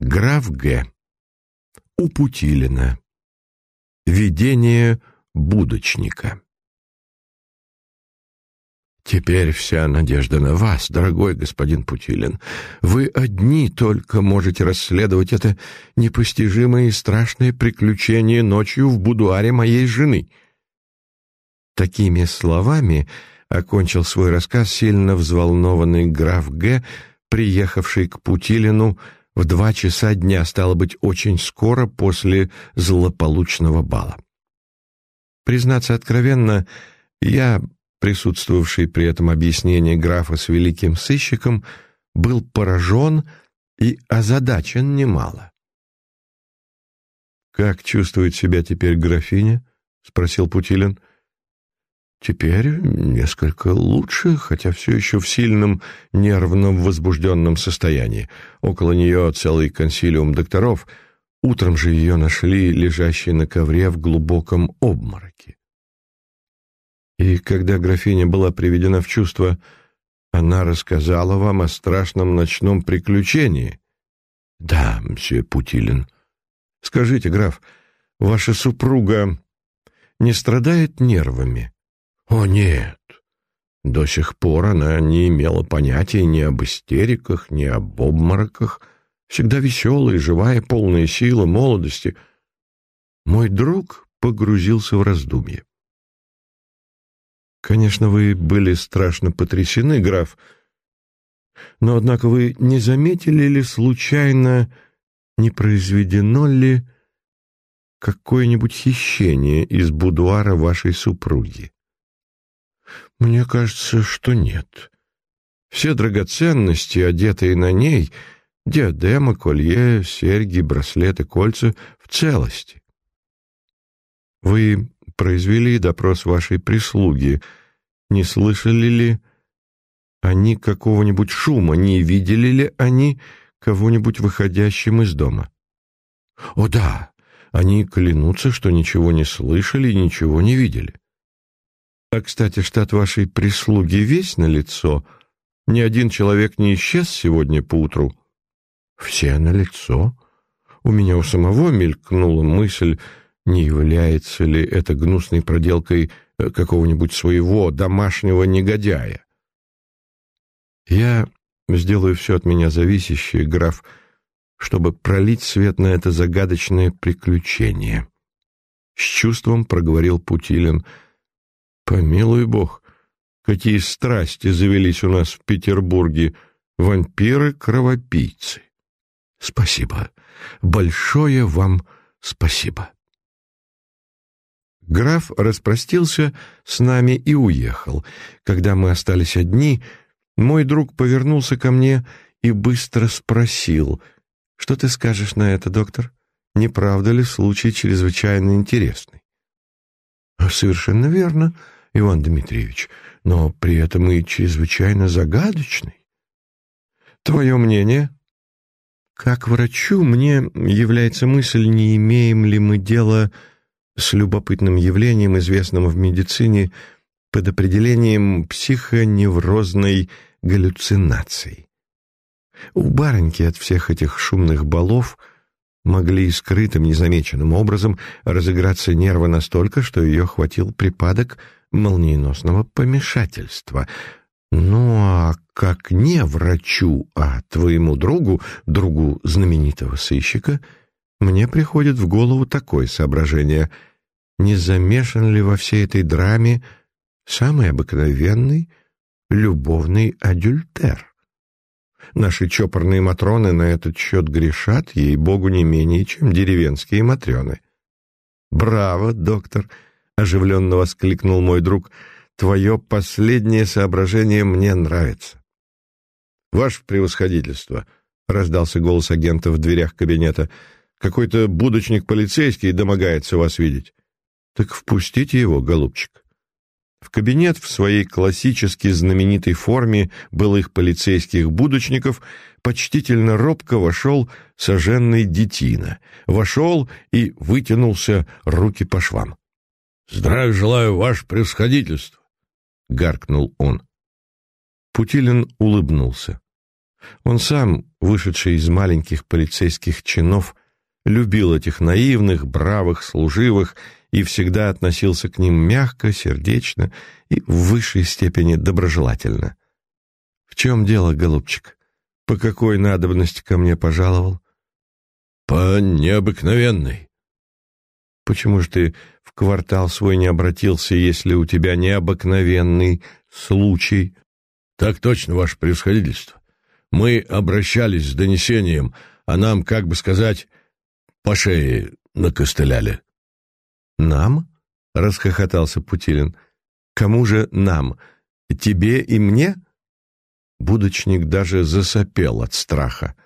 Граф Г. У Путилина. Видение будочника. Теперь вся надежда на вас, дорогой господин Путилин. Вы одни только можете расследовать это непостижимое и страшное приключение ночью в будуаре моей жены. Такими словами окончил свой рассказ сильно взволнованный граф Г., приехавший к Путилину в два часа дня, стало быть, очень скоро после злополучного бала. Признаться откровенно, я присутствовавший при этом объяснении графа с великим сыщиком, был поражен и озадачен немало. «Как чувствует себя теперь графиня?» — спросил Путилин. «Теперь несколько лучше, хотя все еще в сильном нервном возбужденном состоянии. Около нее целый консилиум докторов. Утром же ее нашли лежащей на ковре в глубоком обмороке. И когда графиня была приведена в чувство, она рассказала вам о страшном ночном приключении. Да, мсье Путилин. Скажите, граф, ваша супруга не страдает нервами? О, нет. До сих пор она не имела понятия ни об истериках, ни об обмороках. Всегда веселая, живая, полная силы, молодости. Мой друг погрузился в раздумье. Конечно, вы были страшно потрясены, граф, но, однако, вы не заметили ли случайно, не произведено ли какое-нибудь хищение из будуара вашей супруги? Мне кажется, что нет. Все драгоценности, одетые на ней, диадема, колье, серьги, браслеты, кольца в целости. Вы произвели допрос вашей прислуги — не слышали ли они какого-нибудь шума, не видели ли они кого-нибудь выходящим из дома? О да, они клянутся, что ничего не слышали и ничего не видели. А, кстати, штат вашей прислуги весь на лицо. Ни один человек не исчез сегодня поутру. Все на лицо. У меня у самого мелькнула мысль, не является ли это гнусной проделкой Э, какого-нибудь своего домашнего негодяя. Я сделаю все от меня зависящее, граф, чтобы пролить свет на это загадочное приключение. С чувством проговорил Путилин. Помилуй бог, какие страсти завелись у нас в Петербурге, вампиры-кровопийцы. Спасибо, большое вам спасибо. Граф распростился с нами и уехал. Когда мы остались одни, мой друг повернулся ко мне и быстро спросил, «Что ты скажешь на это, доктор? Не правда ли случай чрезвычайно интересный?» «Совершенно верно, Иван Дмитриевич, но при этом и чрезвычайно загадочный. Твое мнение?» «Как врачу мне является мысль, не имеем ли мы дела с любопытным явлением, известным в медицине под определением психоневрозной галлюцинации. У барыньки от всех этих шумных балов могли скрытым, незамеченным образом разыграться нервы настолько, что ее хватил припадок молниеносного помешательства. Ну а как не врачу, а твоему другу, другу знаменитого сыщика, мне приходит в голову такое соображение — не замешан ли во всей этой драме самый обыкновенный любовный адюльтер. Наши чопорные матроны на этот счет грешат, ей-богу, не менее, чем деревенские матрены. «Браво, доктор!» — оживленно воскликнул мой друг. «Твое последнее соображение мне нравится». «Ваше превосходительство!» — раздался голос агента в дверях кабинета. «Какой-то будочник полицейский домогается вас видеть». Так впустите его, голубчик. В кабинет в своей классически знаменитой форме былых полицейских будочников почтительно робко вошел соженный детина. Вошел и вытянулся руки по швам. — Здравия желаю, ваше превосходительство! — гаркнул он. Путилин улыбнулся. Он сам, вышедший из маленьких полицейских чинов, любил этих наивных, бравых, служивых и всегда относился к ним мягко, сердечно и в высшей степени доброжелательно. «В чем дело, голубчик? По какой надобности ко мне пожаловал?» «По необыкновенной». «Почему же ты в квартал свой не обратился, если у тебя необыкновенный случай?» «Так точно, ваше превосходительство. Мы обращались с донесением, а нам, как бы сказать, по шее накостыляли». «Нам?» — расхохотался Путилин. «Кому же нам? Тебе и мне?» Будочник даже засопел от страха.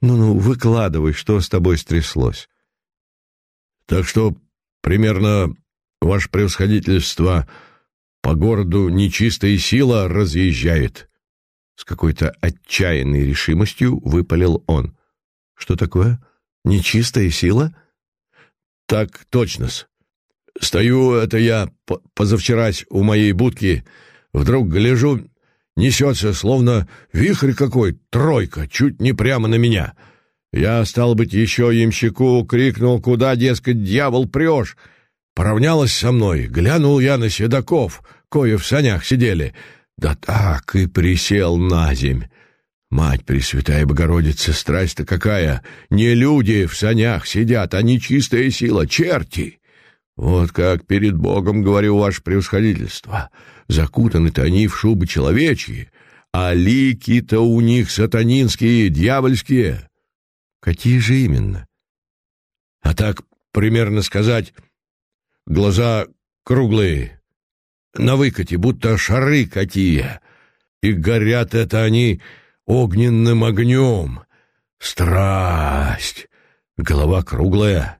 «Ну-ну, выкладывай, что с тобой стряслось». «Так что, примерно, ваше превосходительство, по городу нечистая сила разъезжает». С какой-то отчаянной решимостью выпалил он. «Что такое? Нечистая сила?» «Так точно-с. Стою это я позавчерась у моей будки, вдруг гляжу, несется, словно вихрь какой, тройка, чуть не прямо на меня. Я, стал быть, еще ямщику крикнул, куда, дескать, дьявол прешь. Поравнялась со мной, глянул я на седаков, кое в санях сидели, да так и присел на земь. Мать Пресвятая Богородица, страсть-то какая! Не люди в санях сидят, а нечистая сила, черти! Вот как перед Богом говорю, ваше превосходительство. Закутаны-то они в шубы человечьи, а лики-то у них сатанинские, дьявольские. Какие же именно? А так, примерно сказать, глаза круглые, на выкате, будто шары какие, и горят это они огненным огнем. Страсть! Голова круглая,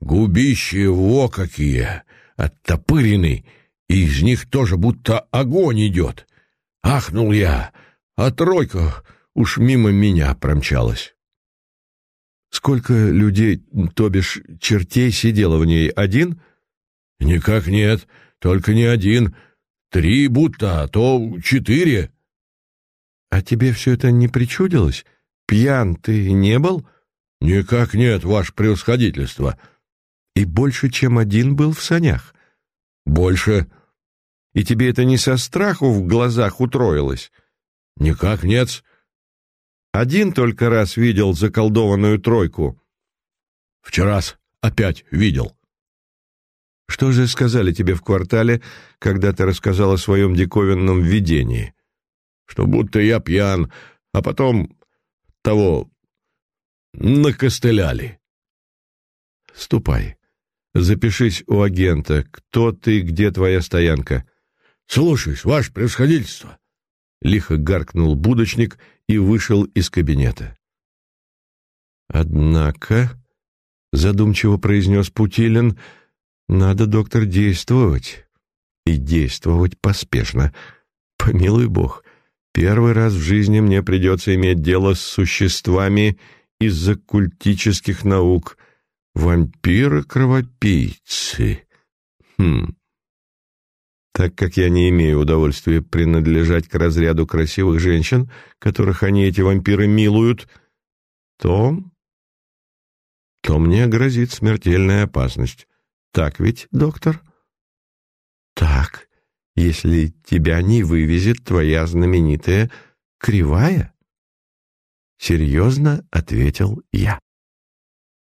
Губищи во какие! Оттопырены, и из них тоже будто огонь идет. Ахнул я, а тройка уж мимо меня промчалась. Сколько людей, то бишь чертей, сидело в ней? Один? Никак нет, только не один. Три будто, а то четыре. А тебе все это не причудилось? Пьян ты не был? Никак нет, ваше превосходительство. — и больше, чем один был в санях. Больше. И тебе это не со страху в глазах утроилось? Никак нет. Один только раз видел заколдованную тройку. Вчера опять видел. Что же сказали тебе в квартале, когда ты рассказал о своем диковинном видении? Что будто я пьян, а потом того накостыляли. Ступай. Запишись у агента. Кто ты, где твоя стоянка?» «Слушаюсь, ваше превосходительство!» Лихо гаркнул будочник и вышел из кабинета. «Однако...» — задумчиво произнес Путилин, — «надо, доктор, действовать. И действовать поспешно. Помилуй бог, первый раз в жизни мне придется иметь дело с существами из-за культических наук — Вампиры-кровопийцы. Хм. Так как я не имею удовольствия принадлежать к разряду красивых женщин, которых они, эти вампиры, милуют, то... то мне грозит смертельная опасность. Так ведь, доктор? Так, если тебя не вывезет твоя знаменитая кривая? Серьезно ответил я.